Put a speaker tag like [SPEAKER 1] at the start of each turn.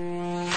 [SPEAKER 1] Yeah.